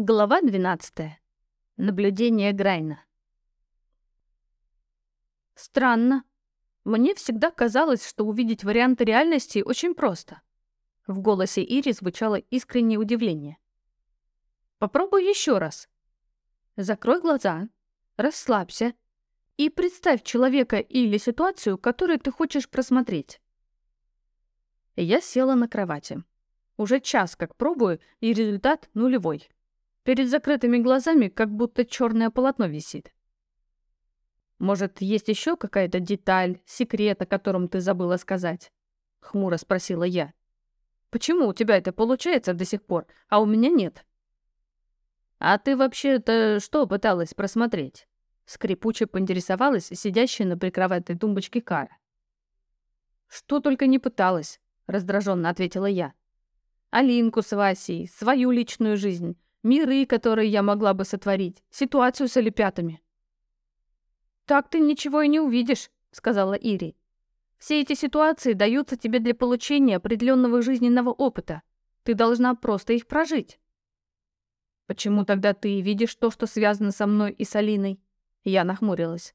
Глава 12. Наблюдение Грайна. Странно. Мне всегда казалось, что увидеть варианты реальности очень просто. В голосе Ири звучало искреннее удивление. Попробуй еще раз. Закрой глаза, расслабься и представь человека или ситуацию, которую ты хочешь просмотреть. Я села на кровати. Уже час как пробую, и результат нулевой. Перед закрытыми глазами как будто черное полотно висит. «Может, есть еще какая-то деталь, секрет, о котором ты забыла сказать?» — хмуро спросила я. «Почему у тебя это получается до сих пор, а у меня нет?» «А ты вообще-то что пыталась просмотреть?» Скрипуче поинтересовалась сидящая на прикроватной тумбочке Кара. «Что только не пыталась», — раздраженно ответила я. «Алинку с Васей, свою личную жизнь, миры, которые я могла бы сотворить, ситуацию с олипятами. «Так ты ничего и не увидишь», — сказала Ири. «Все эти ситуации даются тебе для получения определенного жизненного опыта. Ты должна просто их прожить». «Почему тогда ты видишь то, что связано со мной и с Алиной?» Я нахмурилась.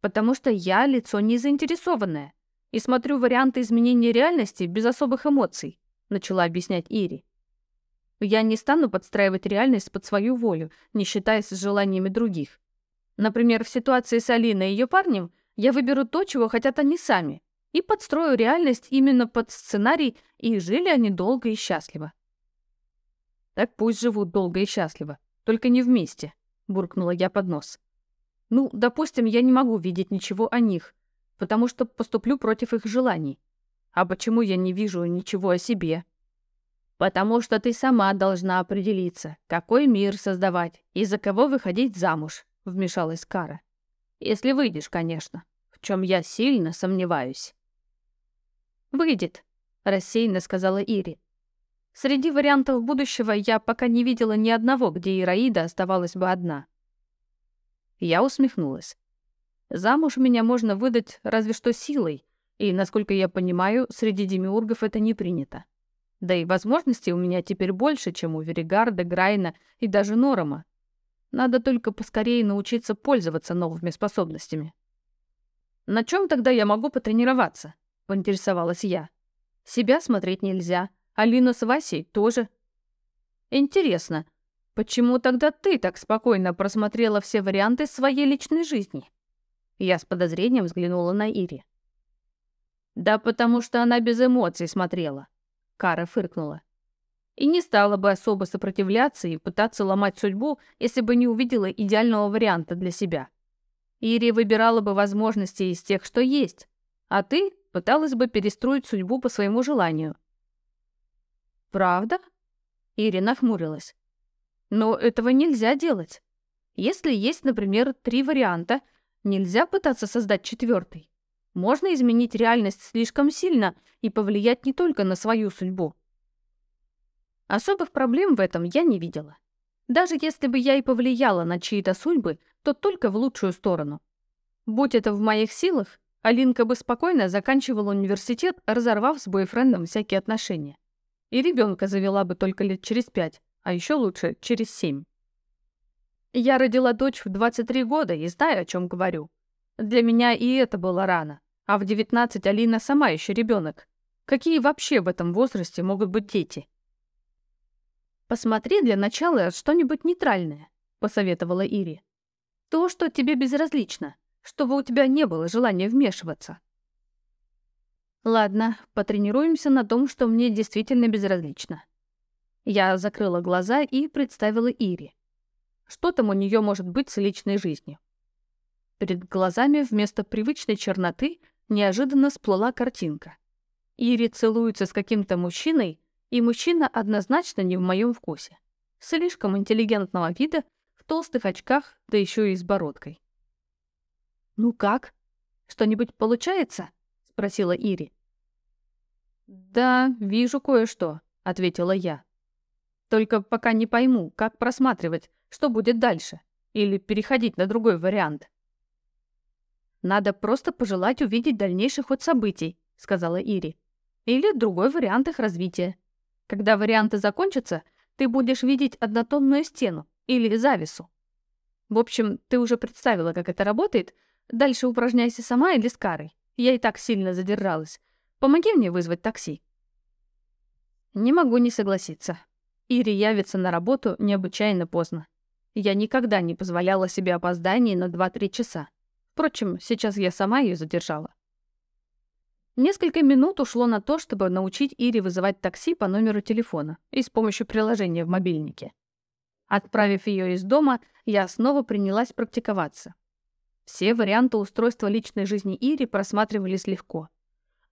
«Потому что я лицо не заинтересованное и смотрю варианты изменения реальности без особых эмоций», начала объяснять Ири. Я не стану подстраивать реальность под свою волю, не считаясь с желаниями других. Например, в ситуации с Алиной и ее парнем я выберу то, чего хотят они сами, и подстрою реальность именно под сценарий, и жили они долго и счастливо. Так пусть живут долго и счастливо, только не вместе, буркнула я под нос. Ну, допустим, я не могу видеть ничего о них, потому что поступлю против их желаний. А почему я не вижу ничего о себе? Потому что ты сама должна определиться, какой мир создавать и за кого выходить замуж, вмешалась Кара. Если выйдешь, конечно, в чем я сильно сомневаюсь. Выйдет, рассеянно сказала Ири. Среди вариантов будущего я пока не видела ни одного, где Ираида оставалась бы одна. Я усмехнулась. Замуж меня можно выдать разве что силой, и, насколько я понимаю, среди демиургов это не принято. Да и возможностей у меня теперь больше, чем у Веригарда, Грайна и даже Норома. Надо только поскорее научиться пользоваться новыми способностями. «На чем тогда я могу потренироваться?» — поинтересовалась я. «Себя смотреть нельзя, Алину с Васей тоже». «Интересно, почему тогда ты так спокойно просмотрела все варианты своей личной жизни?» Я с подозрением взглянула на Ири. «Да потому что она без эмоций смотрела», Кара фыркнула. И не стала бы особо сопротивляться и пытаться ломать судьбу, если бы не увидела идеального варианта для себя. Ири выбирала бы возможности из тех, что есть, а ты пыталась бы перестроить судьбу по своему желанию. «Правда?» Ири нахмурилась. «Но этого нельзя делать. Если есть, например, три варианта, нельзя пытаться создать четвертый. Можно изменить реальность слишком сильно и повлиять не только на свою судьбу. Особых проблем в этом я не видела. Даже если бы я и повлияла на чьи-то судьбы, то только в лучшую сторону. Будь это в моих силах, Алинка бы спокойно заканчивала университет, разорвав с бойфрендом всякие отношения. И ребенка завела бы только лет через пять, а еще лучше через семь. Я родила дочь в 23 года и знаю, о чем говорю. Для меня и это было рано. А в 19 Алина сама еще ребенок. Какие вообще в этом возрасте могут быть дети? «Посмотри для начала что-нибудь нейтральное», — посоветовала Ири. «То, что тебе безразлично, чтобы у тебя не было желания вмешиваться». «Ладно, потренируемся на том, что мне действительно безразлично». Я закрыла глаза и представила Ири. Что там у нее может быть с личной жизнью? Перед глазами вместо привычной черноты неожиданно всплыла картинка. Ири целуется с каким-то мужчиной, и мужчина однозначно не в моем вкусе. Слишком интеллигентного вида, в толстых очках, да еще и с бородкой. «Ну как? Что-нибудь получается?» — спросила Ири. «Да, вижу кое-что», — ответила я. «Только пока не пойму, как просматривать, что будет дальше, или переходить на другой вариант». Надо просто пожелать увидеть дальнейший ход событий, сказала Ири. Или другой вариант их развития. Когда варианты закончатся, ты будешь видеть однотонную стену или завесу. В общем, ты уже представила, как это работает. Дальше упражняйся сама или с Карой. Я и так сильно задержалась. Помоги мне вызвать такси. Не могу не согласиться. Ири явится на работу необычайно поздно. Я никогда не позволяла себе опозданий на 2-3 часа. Впрочем, сейчас я сама ее задержала. Несколько минут ушло на то, чтобы научить Ире вызывать такси по номеру телефона и с помощью приложения в мобильнике. Отправив ее из дома, я снова принялась практиковаться. Все варианты устройства личной жизни Ири просматривались легко.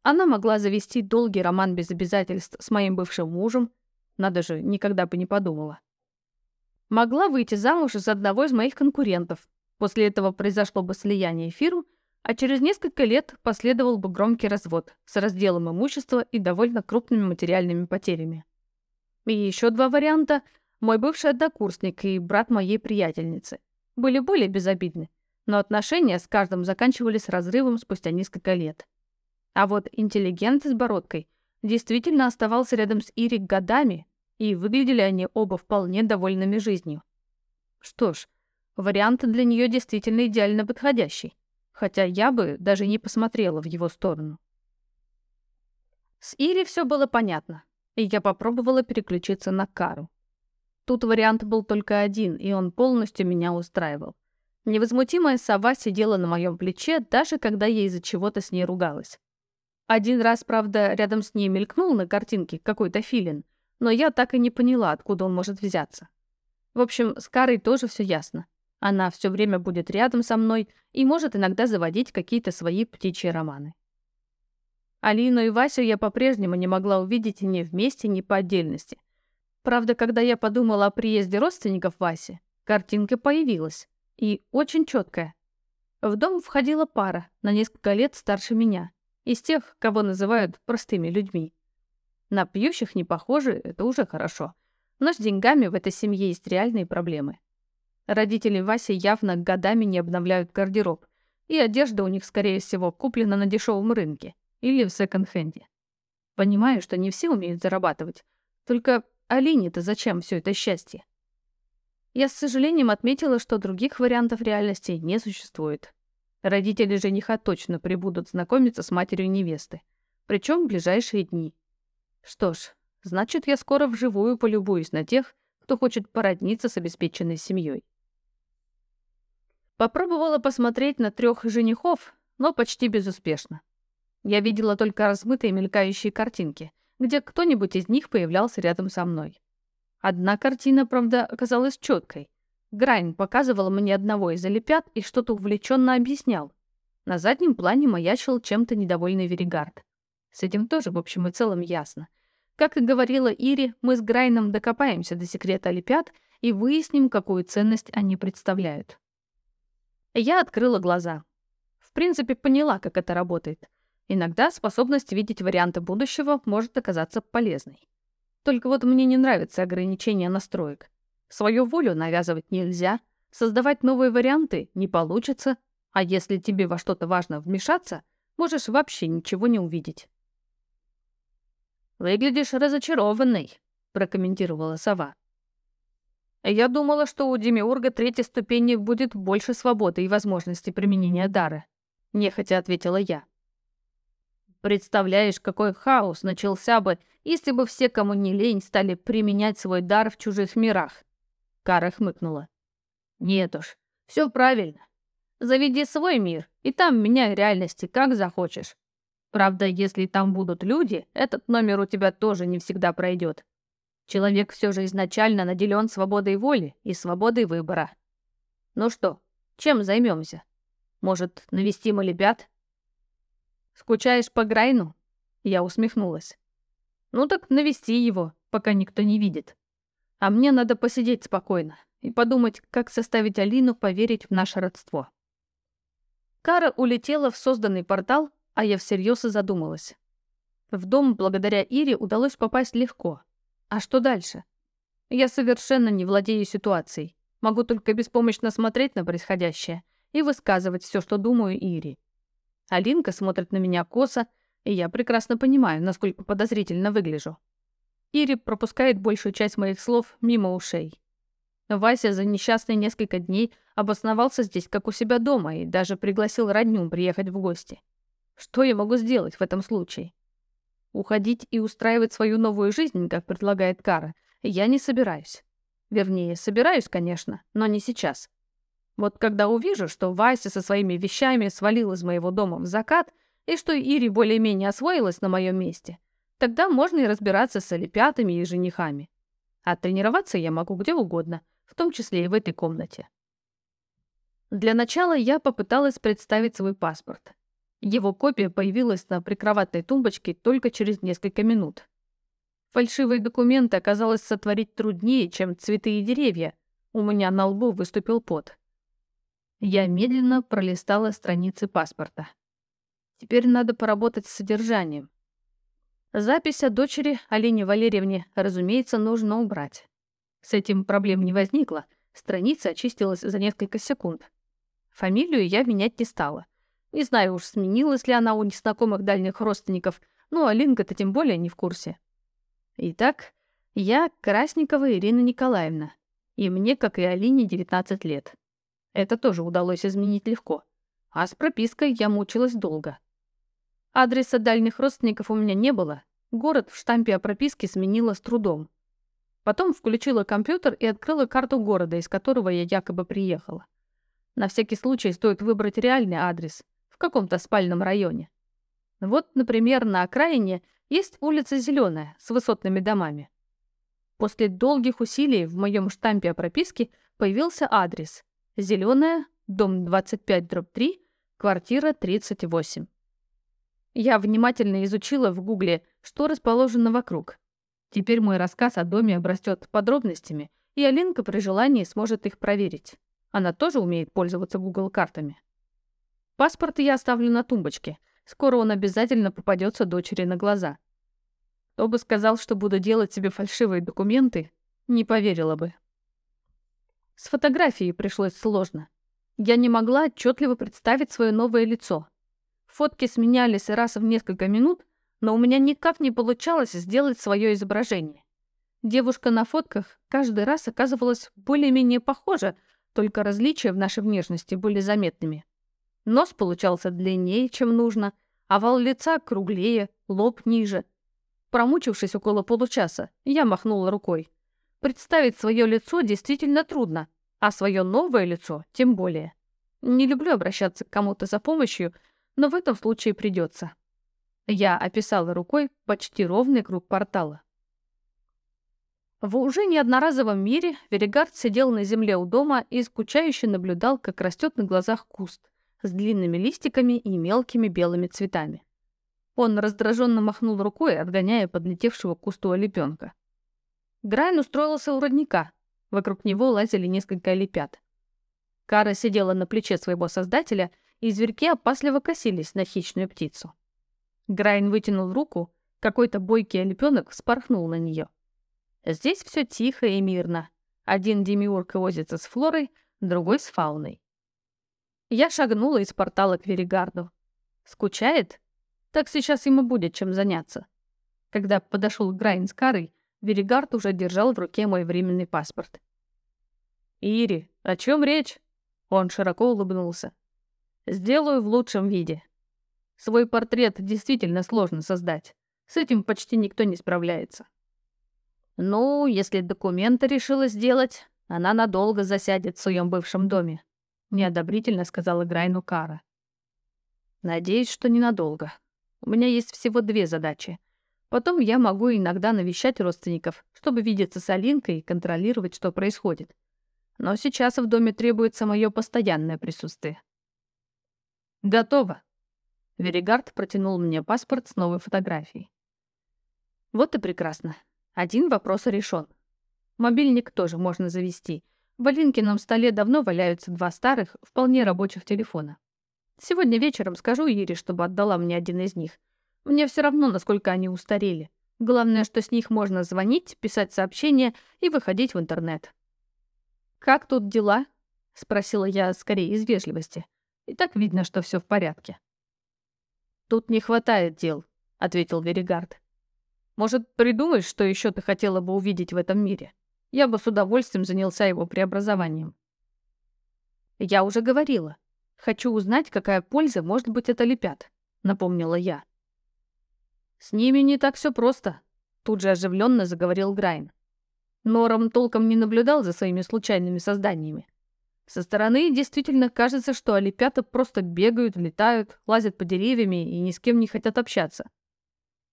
Она могла завести долгий роман без обязательств с моим бывшим мужем, надо же, никогда бы не подумала. Могла выйти замуж за одного из моих конкурентов, После этого произошло бы слияние фирм, а через несколько лет последовал бы громкий развод с разделом имущества и довольно крупными материальными потерями. И еще два варианта – мой бывший однокурсник и брат моей приятельницы. Были более безобидны, но отношения с каждым заканчивались разрывом спустя несколько лет. А вот интеллигент с бородкой действительно оставался рядом с Ирик годами, и выглядели они оба вполне довольными жизнью. Что ж, Вариант для нее действительно идеально подходящий, хотя я бы даже не посмотрела в его сторону. С Ири все было понятно, и я попробовала переключиться на Кару. Тут вариант был только один, и он полностью меня устраивал. Невозмутимая сова сидела на моем плече, даже когда я из-за чего-то с ней ругалась. Один раз, правда, рядом с ней мелькнул на картинке какой-то филин, но я так и не поняла, откуда он может взяться. В общем, с Карой тоже все ясно. Она все время будет рядом со мной и может иногда заводить какие-то свои птичьи романы. Алину и Васю я по-прежнему не могла увидеть ни вместе, ни по отдельности. Правда, когда я подумала о приезде родственников Васи, картинка появилась. И очень четкая. В дом входила пара, на несколько лет старше меня, из тех, кого называют простыми людьми. На пьющих не похожи, это уже хорошо. Но с деньгами в этой семье есть реальные проблемы. Родители Васи явно годами не обновляют гардероб, и одежда у них, скорее всего, куплена на дешевом рынке или в секонд-хенде. Понимаю, что не все умеют зарабатывать. Только Алине-то зачем все это счастье? Я с сожалением отметила, что других вариантов реальности не существует. Родители жениха точно прибудут знакомиться с матерью невесты. Причем в ближайшие дни. Что ж, значит, я скоро вживую полюбуюсь на тех, кто хочет породниться с обеспеченной семьей. Попробовала посмотреть на трех женихов, но почти безуспешно. Я видела только размытые мелькающие картинки, где кто-нибудь из них появлялся рядом со мной. Одна картина, правда, оказалась четкой. Грайн показывал мне одного из олепят и что-то увлеченно объяснял. На заднем плане маячил чем-то недовольный Веригард. С этим тоже, в общем и целом, ясно. Как и говорила Ири, мы с Грайном докопаемся до секрета олепят и выясним, какую ценность они представляют. Я открыла глаза. В принципе, поняла, как это работает. Иногда способность видеть варианты будущего может оказаться полезной. Только вот мне не нравятся ограничения настроек. Свою волю навязывать нельзя, создавать новые варианты не получится, а если тебе во что-то важно вмешаться, можешь вообще ничего не увидеть. «Выглядишь разочарованной», — прокомментировала сова. Я думала, что у Демиурга третьей ступени будет больше свободы и возможности применения дара. Нехотя ответила я. Представляешь, какой хаос начался бы, если бы все, кому не лень, стали применять свой дар в чужих мирах. Кара хмыкнула. Нет уж, все правильно. Заведи свой мир, и там меняй реальности, как захочешь. Правда, если там будут люди, этот номер у тебя тоже не всегда пройдет. Человек все же изначально наделен свободой воли и свободой выбора. Ну что, чем займемся? Может, навестим олимпиад? Скучаешь по Грайну? Я усмехнулась. Ну так навести его, пока никто не видит. А мне надо посидеть спокойно и подумать, как составить Алину поверить в наше родство. Кара улетела в созданный портал, а я всерьез и задумалась. В дом благодаря Ире удалось попасть легко — а что дальше? Я совершенно не владею ситуацией. Могу только беспомощно смотреть на происходящее и высказывать все, что думаю Ири. Алинка смотрит на меня косо, и я прекрасно понимаю, насколько подозрительно выгляжу. Ири пропускает большую часть моих слов мимо ушей. Вася за несчастные несколько дней обосновался здесь как у себя дома и даже пригласил родню приехать в гости. Что я могу сделать в этом случае? Уходить и устраивать свою новую жизнь, как предлагает Кара, я не собираюсь. Вернее, собираюсь, конечно, но не сейчас. Вот когда увижу, что Вася со своими вещами свалил из моего дома в закат, и что Ири более-менее освоилась на моем месте, тогда можно и разбираться с олимпиатами и женихами. А тренироваться я могу где угодно, в том числе и в этой комнате. Для начала я попыталась представить свой паспорт. Его копия появилась на прикроватной тумбочке только через несколько минут. Фальшивые документы оказалось сотворить труднее, чем цветы и деревья. У меня на лбу выступил пот. Я медленно пролистала страницы паспорта. Теперь надо поработать с содержанием. Запись о дочери Алине Валерьевне, разумеется, нужно убрать. С этим проблем не возникло. Страница очистилась за несколько секунд. Фамилию я менять не стала. Не знаю уж, сменилась ли она у незнакомых дальних родственников, ну, Алинка-то тем более не в курсе. Итак, я Красникова Ирина Николаевна, и мне, как и Алине, 19 лет. Это тоже удалось изменить легко. А с пропиской я мучилась долго. Адреса дальних родственников у меня не было. Город в штампе о прописке сменила с трудом. Потом включила компьютер и открыла карту города, из которого я якобы приехала. На всякий случай стоит выбрать реальный адрес в каком-то спальном районе. Вот, например, на окраине есть улица Зеленая с высотными домами. После долгих усилий в моем штампе о прописке появился адрес Зеленая, дом 25, дробь 3, квартира 38. Я внимательно изучила в гугле, что расположено вокруг. Теперь мой рассказ о доме обрастет подробностями, и Алинка при желании сможет их проверить. Она тоже умеет пользоваться Google картами. Паспорт я оставлю на тумбочке. Скоро он обязательно попадется дочери на глаза. Кто бы сказал, что буду делать себе фальшивые документы, не поверила бы. С фотографией пришлось сложно. Я не могла отчетливо представить свое новое лицо. Фотки сменялись раз в несколько минут, но у меня никак не получалось сделать свое изображение. Девушка на фотках каждый раз оказывалась более-менее похожа, только различия в нашей внешности были заметными. Нос получался длиннее, чем нужно, овал лица круглее, лоб ниже. Промучившись около получаса, я махнула рукой. Представить свое лицо действительно трудно, а свое новое лицо тем более. Не люблю обращаться к кому-то за помощью, но в этом случае придется. Я описала рукой почти ровный круг портала. В уже неодноразовом мире Веригард сидел на земле у дома и скучающе наблюдал, как растет на глазах куст с длинными листиками и мелкими белыми цветами. Он раздраженно махнул рукой, отгоняя подлетевшего к кусту олепенка. Грайн устроился у родника. Вокруг него лазили несколько олепят. Кара сидела на плече своего создателя, и зверьки опасливо косились на хищную птицу. Грайн вытянул руку, какой-то бойкий олепенок вспорхнул на нее. Здесь все тихо и мирно. Один демиург возится с флорой, другой с фауной. Я шагнула из портала к Веригарду. Скучает? Так сейчас ему будет чем заняться. Когда подошел Грайн с Карой, Веригард уже держал в руке мой временный паспорт. «Ири, о чем речь?» Он широко улыбнулся. «Сделаю в лучшем виде. Свой портрет действительно сложно создать. С этим почти никто не справляется. Ну, если документы решила сделать, она надолго засядет в своем бывшем доме», — неодобрительно сказала Грайну Кара. «Надеюсь, что ненадолго. У меня есть всего две задачи. Потом я могу иногда навещать родственников, чтобы видеться с Алинкой и контролировать, что происходит. Но сейчас в доме требуется мое постоянное присутствие». «Готово», Веригард протянул мне паспорт с новой фотографией. Вот и прекрасно. Один вопрос решен. Мобильник тоже можно завести. В Алинкином столе давно валяются два старых, вполне рабочих телефона. Сегодня вечером скажу Ире, чтобы отдала мне один из них. Мне все равно, насколько они устарели. Главное, что с них можно звонить, писать сообщения и выходить в интернет. «Как тут дела?» — спросила я скорее из вежливости. И так видно, что все в порядке. «Тут не хватает дел», — ответил Веригард. Может, придумаешь, что еще ты хотела бы увидеть в этом мире? Я бы с удовольствием занялся его преобразованием. Я уже говорила. Хочу узнать, какая польза может быть от олепят, напомнила я. С ними не так все просто, тут же оживленно заговорил Грайн. Нором толком не наблюдал за своими случайными созданиями. Со стороны действительно кажется, что олепята просто бегают, летают, лазят по деревьями и ни с кем не хотят общаться.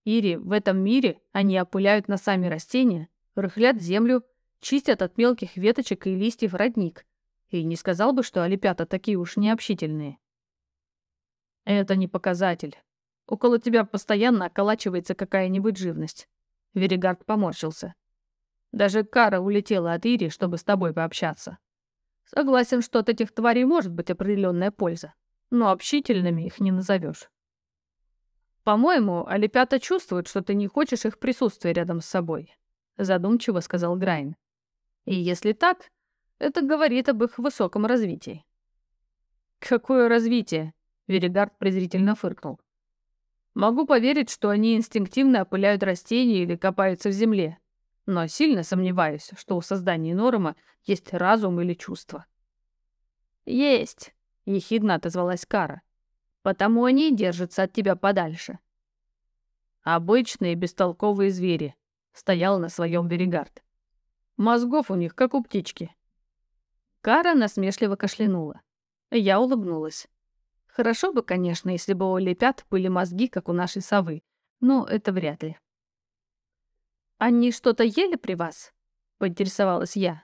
Ири, в этом мире они опыляют носами растения, рыхлят землю, чистят от мелких веточек и листьев родник. И не сказал бы, что олепята такие уж необщительные. Это не показатель. Около тебя постоянно околачивается какая-нибудь живность. Веригард поморщился. Даже Кара улетела от Ири, чтобы с тобой пообщаться. Согласен, что от этих тварей может быть определенная польза, но общительными их не назовешь. «По-моему, олепята чувствуют, что ты не хочешь их присутствия рядом с собой», — задумчиво сказал Грайн. «И если так, это говорит об их высоком развитии». «Какое развитие?» — Веригард презрительно фыркнул. «Могу поверить, что они инстинктивно опыляют растения или копаются в земле, но сильно сомневаюсь, что у создания Норма есть разум или чувство». «Есть», — ехидно отозвалась Кара. Потому они держатся от тебя подальше. Обычные бестолковые звери. Стоял на своем берегард. Мозгов у них, как у птички. Кара насмешливо кашлянула. Я улыбнулась. Хорошо бы, конечно, если бы у лепят были мозги, как у нашей совы, но это вряд ли. «Они что-то ели при вас?» — поинтересовалась я.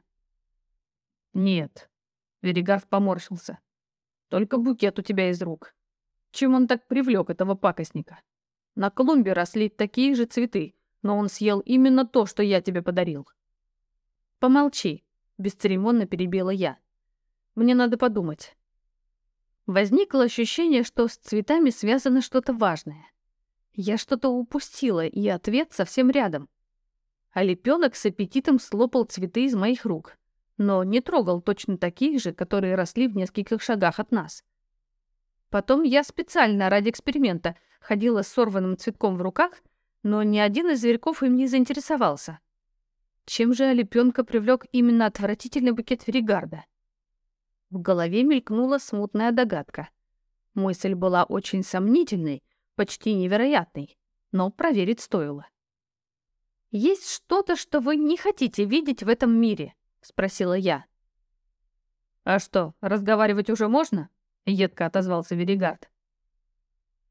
«Нет», — Веригард поморщился. «Только букет у тебя из рук. Чем он так привлек этого пакостника? На клумбе росли такие же цветы, но он съел именно то, что я тебе подарил. Помолчи, бесцеремонно перебила я. Мне надо подумать. Возникло ощущение, что с цветами связано что-то важное. Я что-то упустила, и ответ совсем рядом. А лепёнок с аппетитом слопал цветы из моих рук, но не трогал точно таких же, которые росли в нескольких шагах от нас. Потом я специально ради эксперимента ходила с сорванным цветком в руках, но ни один из зверьков им не заинтересовался. Чем же Олепёнка привлек именно отвратительный букет Веригарда? В голове мелькнула смутная догадка. Мысль была очень сомнительной, почти невероятной, но проверить стоило. «Есть что-то, что вы не хотите видеть в этом мире?» — спросила я. «А что, разговаривать уже можно?» — едко отозвался Веригард.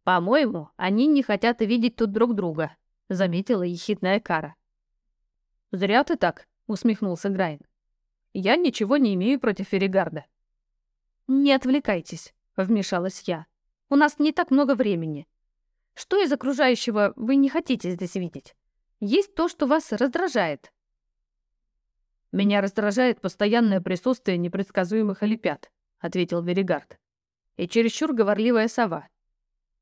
«По-моему, они не хотят видеть тут друг друга», — заметила ехидная Кара. «Зря ты так», — усмехнулся Грайн. «Я ничего не имею против Веригарда». «Не отвлекайтесь», — вмешалась я. «У нас не так много времени. Что из окружающего вы не хотите здесь видеть? Есть то, что вас раздражает». «Меня раздражает постоянное присутствие непредсказуемых олепят», — ответил Веригард и чересчур говорливая сова.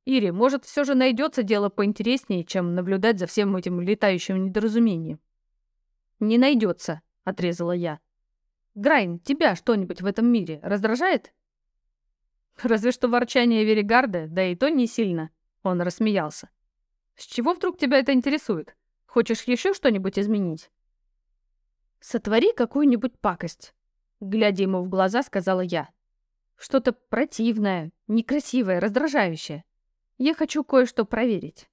Ири, может, все же найдется дело поинтереснее, чем наблюдать за всем этим летающим недоразумением. Не найдется, отрезала я. Грайн, тебя что-нибудь в этом мире раздражает? Разве что ворчание Веригарда, да и то не сильно. Он рассмеялся. С чего вдруг тебя это интересует? Хочешь еще что-нибудь изменить? Сотвори какую-нибудь пакость. Глядя ему в глаза, сказала я. Что-то противное, некрасивое, раздражающее. Я хочу кое-что проверить.